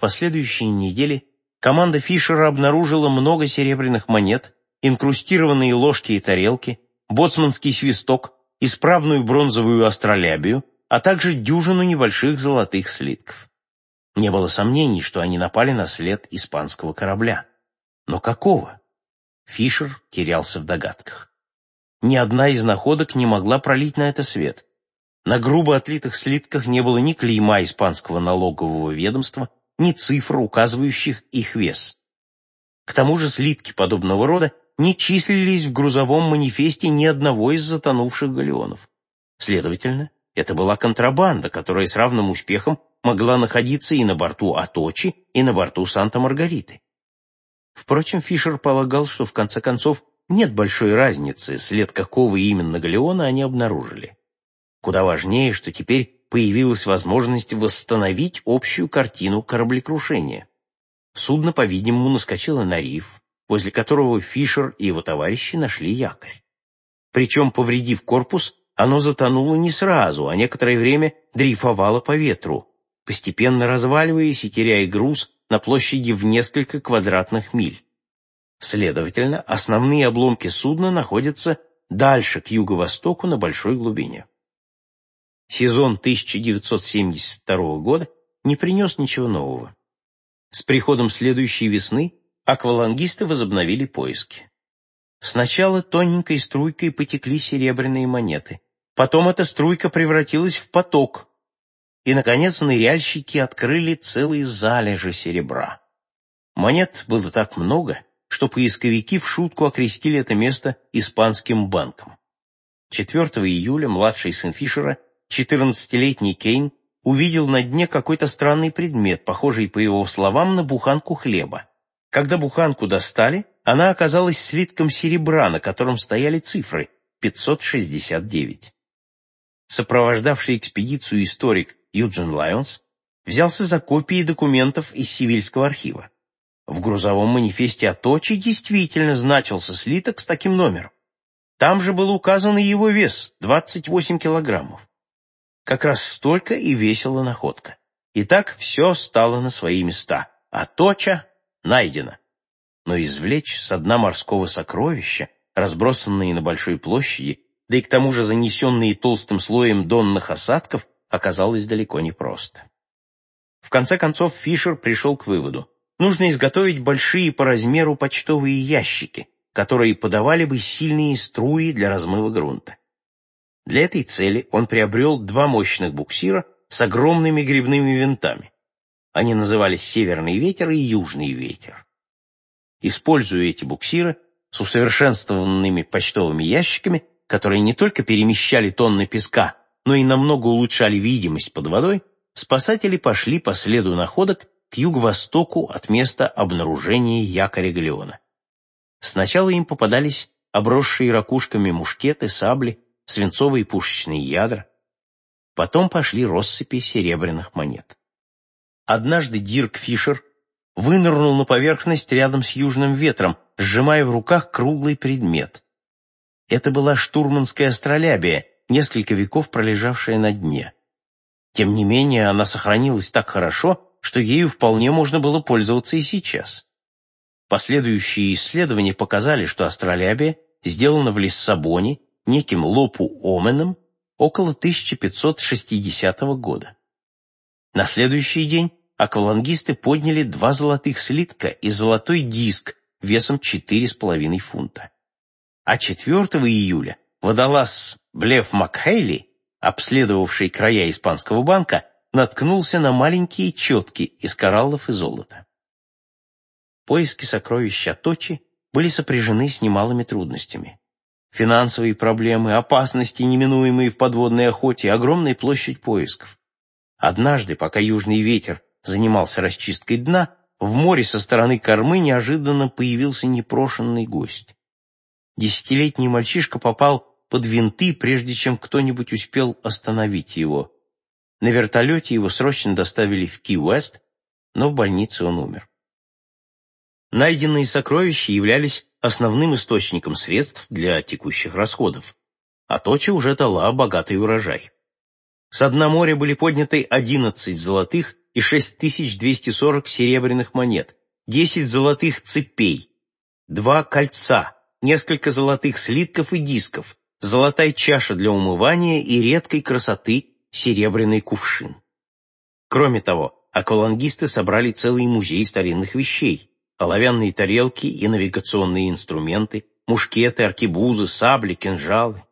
последующие недели команда Фишера обнаружила много серебряных монет, инкрустированные ложки и тарелки, боцманский свисток, исправную бронзовую астролябию, а также дюжину небольших золотых слитков. Не было сомнений, что они напали на след испанского корабля. Но какого? Фишер терялся в догадках. Ни одна из находок не могла пролить на это свет. На грубо отлитых слитках не было ни клейма испанского налогового ведомства, ни цифр, указывающих их вес. К тому же слитки подобного рода не числились в грузовом манифесте ни одного из затонувших галеонов. Следовательно, это была контрабанда, которая с равным успехом могла находиться и на борту Аточи, и на борту Санта-Маргариты. Впрочем, Фишер полагал, что в конце концов нет большой разницы, след какого именно галеона они обнаружили. Куда важнее, что теперь появилась возможность восстановить общую картину кораблекрушения. Судно, по-видимому, наскочило на риф, возле которого Фишер и его товарищи нашли якорь. Причем, повредив корпус, оно затонуло не сразу, а некоторое время дрейфовало по ветру, постепенно разваливаясь и теряя груз на площади в несколько квадратных миль. Следовательно, основные обломки судна находятся дальше, к юго-востоку, на большой глубине. Сезон 1972 года не принес ничего нового. С приходом следующей весны аквалангисты возобновили поиски. Сначала тоненькой струйкой потекли серебряные монеты. Потом эта струйка превратилась в поток. И, наконец, ныряльщики открыли целые залежи серебра. Монет было так много, что поисковики в шутку окрестили это место испанским банком. 4 июля младший сын Фишера Четырнадцатилетний Кейн увидел на дне какой-то странный предмет, похожий, по его словам, на буханку хлеба. Когда буханку достали, она оказалась слитком серебра, на котором стояли цифры 569. Сопровождавший экспедицию историк Юджин Лайонс взялся за копии документов из Сивильского архива. В грузовом манифесте Аточи действительно значился слиток с таким номером. Там же был указан и его вес – 28 килограммов. Как раз столько и весила находка. Итак, все стало на свои места, а точа найдена. Но извлечь с дна морского сокровища, разбросанные на большой площади, да и к тому же занесенные толстым слоем донных осадков, оказалось далеко не просто. В конце концов Фишер пришел к выводу, нужно изготовить большие по размеру почтовые ящики, которые подавали бы сильные струи для размыва грунта. Для этой цели он приобрел два мощных буксира с огромными грибными винтами. Они назывались «Северный ветер» и «Южный ветер». Используя эти буксиры с усовершенствованными почтовыми ящиками, которые не только перемещали тонны песка, но и намного улучшали видимость под водой, спасатели пошли по следу находок к юго-востоку от места обнаружения якоря Галеона. Сначала им попадались обросшие ракушками мушкеты, сабли, свинцовые пушечные ядра. Потом пошли россыпи серебряных монет. Однажды Дирк Фишер вынырнул на поверхность рядом с южным ветром, сжимая в руках круглый предмет. Это была штурманская астролябия, несколько веков пролежавшая на дне. Тем не менее, она сохранилась так хорошо, что ею вполне можно было пользоваться и сейчас. Последующие исследования показали, что астролябия сделана в Лиссабоне неким Лопу Оменом около 1560 года. На следующий день аквалангисты подняли два золотых слитка и золотой диск весом 4,5 фунта. А 4 июля водолаз Блеф Макхейли, обследовавший края испанского банка, наткнулся на маленькие четки из кораллов и золота. Поиски сокровища Точи были сопряжены с немалыми трудностями финансовые проблемы, опасности, неминуемые в подводной охоте, огромная площадь поисков. Однажды, пока южный ветер занимался расчисткой дна, в море со стороны кормы неожиданно появился непрошенный гость. Десятилетний мальчишка попал под винты, прежде чем кто-нибудь успел остановить его. На вертолете его срочно доставили в Ки-Уэст, но в больнице он умер. Найденные сокровища являлись основным источником средств для текущих расходов, а Точа уже дала богатый урожай. С дна моря были подняты 11 золотых и 6240 серебряных монет, 10 золотых цепей, два кольца, несколько золотых слитков и дисков, золотая чаша для умывания и редкой красоты серебряный кувшин. Кроме того, аквалангисты собрали целый музей старинных вещей, оловянные тарелки и навигационные инструменты, мушкеты, аркебузы, сабли, кинжалы.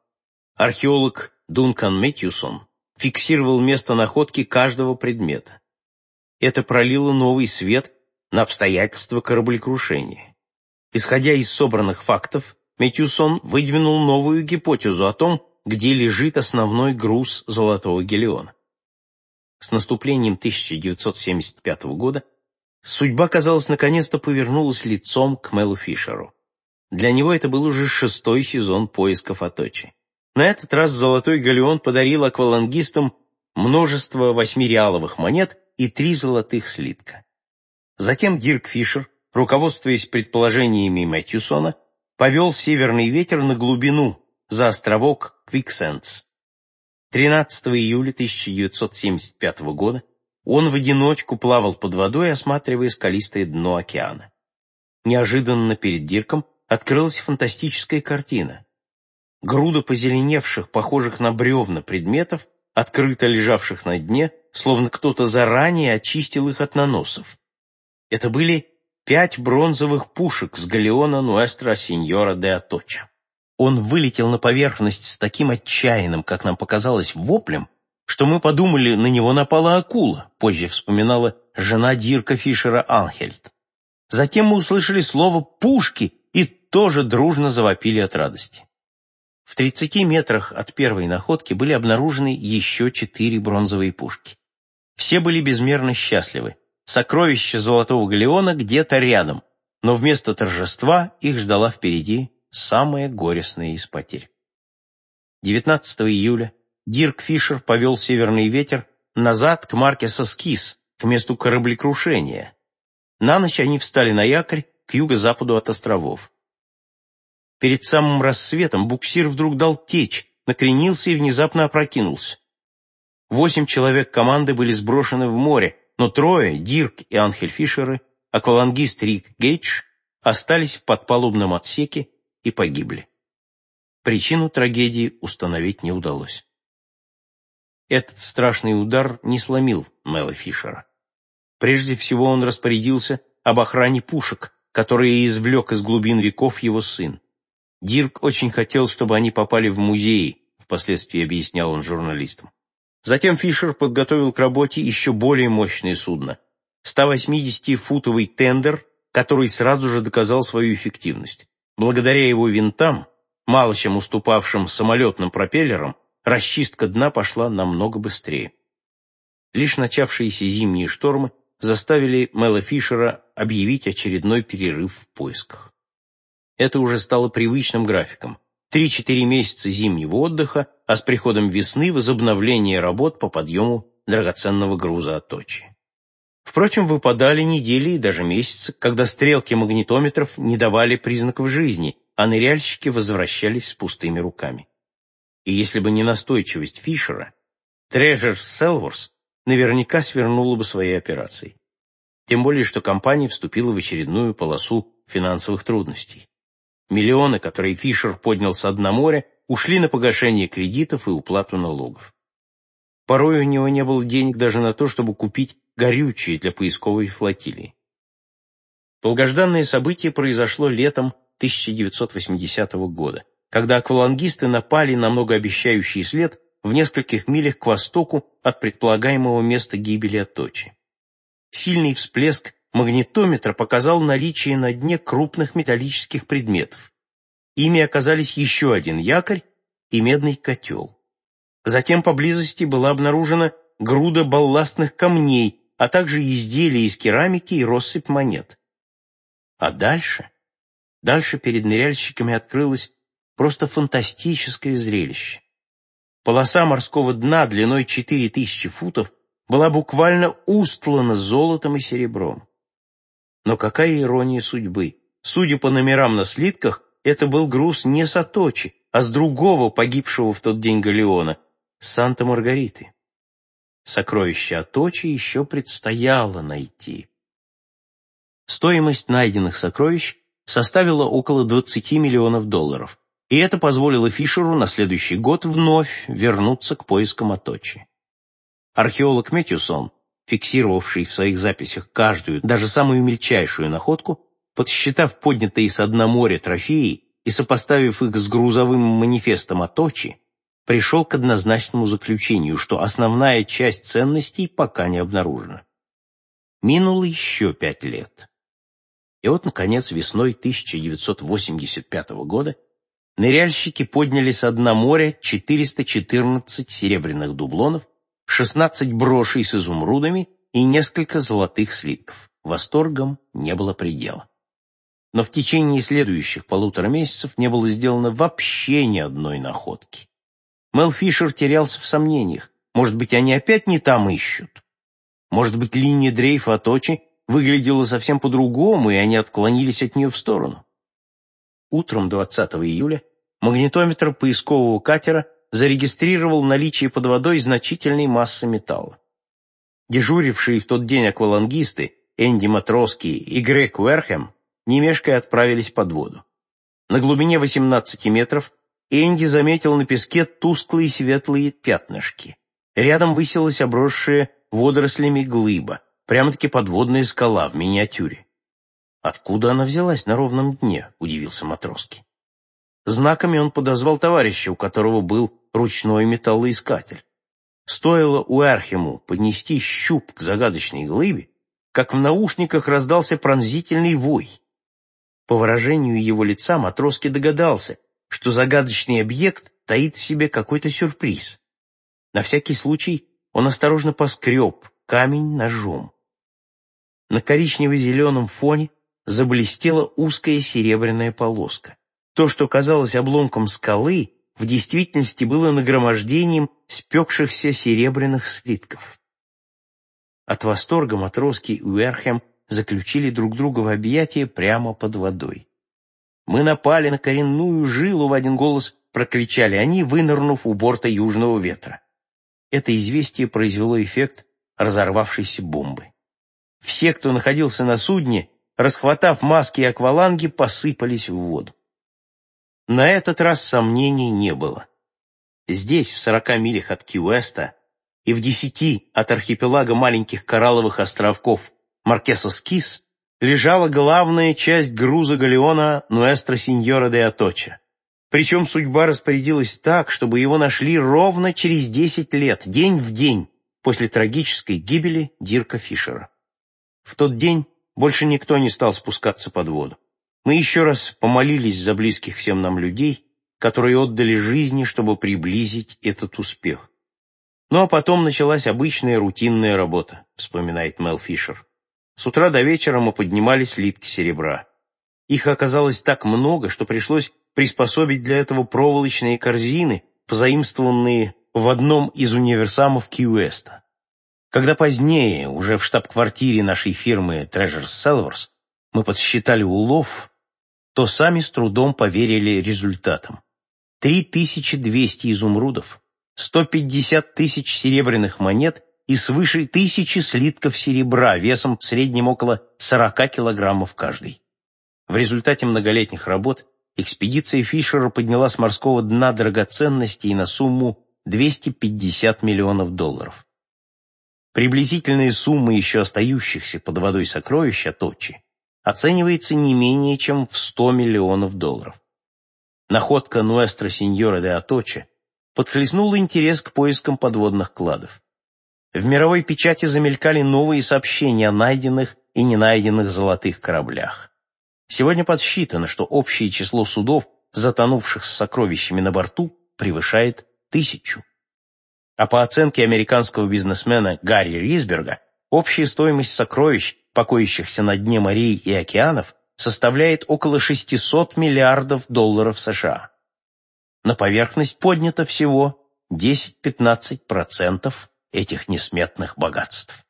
Археолог Дункан Мэтьюсон фиксировал место находки каждого предмета. Это пролило новый свет на обстоятельства кораблекрушения. Исходя из собранных фактов, Мэтьюсон выдвинул новую гипотезу о том, где лежит основной груз Золотого Гелиона. С наступлением 1975 года судьба, казалось, наконец-то повернулась лицом к Мелу Фишеру. Для него это был уже шестой сезон поисков Аточи. На этот раз Золотой Галеон подарил аквалангистам множество восьмиреаловых монет и три золотых слитка. Затем Дирк Фишер, руководствуясь предположениями Мэтьюсона, повел северный ветер на глубину за островок Квиксендс. 13 июля 1975 года он в одиночку плавал под водой, осматривая скалистое дно океана. Неожиданно перед Дирком открылась фантастическая картина. Груда позеленевших, похожих на бревна предметов, открыто лежавших на дне, словно кто-то заранее очистил их от наносов. Это были пять бронзовых пушек с галеона Нуэстро Синьора де Аточа. Он вылетел на поверхность с таким отчаянным, как нам показалось, воплем, что мы подумали, на него напала акула, позже вспоминала жена Дирка Фишера Анхельд. Затем мы услышали слово «пушки» и тоже дружно завопили от радости. В 30 метрах от первой находки были обнаружены еще четыре бронзовые пушки. Все были безмерно счастливы. Сокровище Золотого Галеона где-то рядом, но вместо торжества их ждала впереди самая горестная из потерь. 19 июля Дирк Фишер повел Северный ветер назад к Маркеса Скис, к месту кораблекрушения. На ночь они встали на якорь к юго-западу от островов. Перед самым рассветом буксир вдруг дал течь, накренился и внезапно опрокинулся. Восемь человек команды были сброшены в море, но трое, Дирк и Анхель Фишеры, аквалангист Рик Гейдж, остались в подпалубном отсеке и погибли. Причину трагедии установить не удалось. Этот страшный удар не сломил Мэла Фишера. Прежде всего он распорядился об охране пушек, которые извлек из глубин веков его сын. Дирк очень хотел, чтобы они попали в музей, впоследствии объяснял он журналистам. Затем Фишер подготовил к работе еще более мощное судно — 180-футовый тендер, который сразу же доказал свою эффективность. Благодаря его винтам, мало чем уступавшим самолетным пропеллерам, расчистка дна пошла намного быстрее. Лишь начавшиеся зимние штормы заставили Мэла Фишера объявить очередной перерыв в поисках. Это уже стало привычным графиком. Три-четыре месяца зимнего отдыха, а с приходом весны возобновление работ по подъему драгоценного груза от точи. Впрочем, выпадали недели и даже месяцы, когда стрелки магнитометров не давали признаков жизни, а ныряльщики возвращались с пустыми руками. И если бы не настойчивость Фишера, Treasure Селворс наверняка свернула бы свои операции. Тем более, что компания вступила в очередную полосу финансовых трудностей. Миллионы, которые Фишер поднял с дна моря, ушли на погашение кредитов и уплату налогов. Порой у него не было денег даже на то, чтобы купить горючее для поисковой флотилии. Долгожданное событие произошло летом 1980 года, когда аквалангисты напали на многообещающий след в нескольких милях к востоку от предполагаемого места гибели Аточи. Сильный всплеск магнитометра показал наличие на дне крупных металлических предметов. Ими оказались еще один якорь и медный котел. Затем поблизости была обнаружена груда балластных камней, а также изделия из керамики и россыпь монет. А дальше? Дальше перед ныряльщиками открылось просто фантастическое зрелище. Полоса морского дна длиной 4000 футов была буквально устлана золотом и серебром. Но какая ирония судьбы! Судя по номерам на слитках, это был груз не Саточи, а с другого погибшего в тот день галеона, Санта-Маргариты. Сокровища Аточи еще предстояло найти. Стоимость найденных сокровищ составила около 20 миллионов долларов, и это позволило Фишеру на следующий год вновь вернуться к поискам Аточи. Археолог Метьюсон, фиксировавший в своих записях каждую, даже самую мельчайшую находку, подсчитав поднятые со дна моря трофеи и сопоставив их с грузовым манифестом Аточи, пришел к однозначному заключению, что основная часть ценностей пока не обнаружена. Минуло еще пять лет. И вот, наконец, весной 1985 года ныряльщики подняли со дна моря 414 серебряных дублонов 16 брошей с изумрудами и несколько золотых слитков. Восторгом не было предела. Но в течение следующих полутора месяцев не было сделано вообще ни одной находки. Мел Фишер терялся в сомнениях. Может быть, они опять не там ищут? Может быть, линия дрейфа от Очи выглядела совсем по-другому, и они отклонились от нее в сторону? Утром 20 июля магнитометр поискового катера зарегистрировал наличие под водой значительной массы металла. Дежурившие в тот день аквалангисты Энди Матроски и Грег Уэрхэм немешкой отправились под воду. На глубине 18 метров Энди заметил на песке тусклые светлые пятнышки. Рядом высилась обросшая водорослями глыба, прямо-таки подводная скала в миниатюре. «Откуда она взялась на ровном дне?» — удивился Матроски. Знаками он подозвал товарища, у которого был ручной металлоискатель. Стоило Уэрхему поднести щуп к загадочной глыбе, как в наушниках раздался пронзительный вой. По выражению его лица Матроски догадался, что загадочный объект таит в себе какой-то сюрприз. На всякий случай он осторожно поскреб камень ножом. На коричнево-зеленом фоне заблестела узкая серебряная полоска. То, что казалось обломком скалы, в действительности было нагромождением спекшихся серебряных слитков. От восторга матроски и Уэрхэм заключили друг друга в объятия прямо под водой. «Мы напали на коренную жилу!» — в один голос прокричали они, вынырнув у борта южного ветра. Это известие произвело эффект разорвавшейся бомбы. Все, кто находился на судне, расхватав маски и акваланги, посыпались в воду. На этот раз сомнений не было. Здесь, в сорока милях от Кьюэста и в десяти от архипелага маленьких коралловых островков Маркесос-Кис, лежала главная часть груза галеона Нуэстро Синьора де Аточа. Причем судьба распорядилась так, чтобы его нашли ровно через десять лет, день в день, после трагической гибели Дирка Фишера. В тот день больше никто не стал спускаться под воду. Мы еще раз помолились за близких всем нам людей, которые отдали жизни, чтобы приблизить этот успех. Ну а потом началась обычная рутинная работа, вспоминает Мел Фишер. С утра до вечера мы поднимали слитки серебра. Их оказалось так много, что пришлось приспособить для этого проволочные корзины, позаимствованные в одном из универсамов Кьюэста. Когда позднее, уже в штаб-квартире нашей фирмы Treasure Sellers, мы подсчитали улов, то сами с трудом поверили результатам. 3200 изумрудов, 150 тысяч серебряных монет и свыше тысячи слитков серебра весом в среднем около 40 килограммов каждый. В результате многолетних работ экспедиция Фишера подняла с морского дна драгоценностей на сумму 250 миллионов долларов. Приблизительная сумма еще остающихся под водой сокровища Точи оценивается не менее чем в 100 миллионов долларов. Находка Нуэстро Синьора де Аточе подхлестнула интерес к поискам подводных кладов. В мировой печати замелькали новые сообщения о найденных и не найденных золотых кораблях. Сегодня подсчитано, что общее число судов, затонувших с сокровищами на борту, превышает тысячу. А по оценке американского бизнесмена Гарри Рисберга, общая стоимость сокровищ покоящихся на дне морей и океанов, составляет около 600 миллиардов долларов США. На поверхность поднято всего 10-15% этих несметных богатств.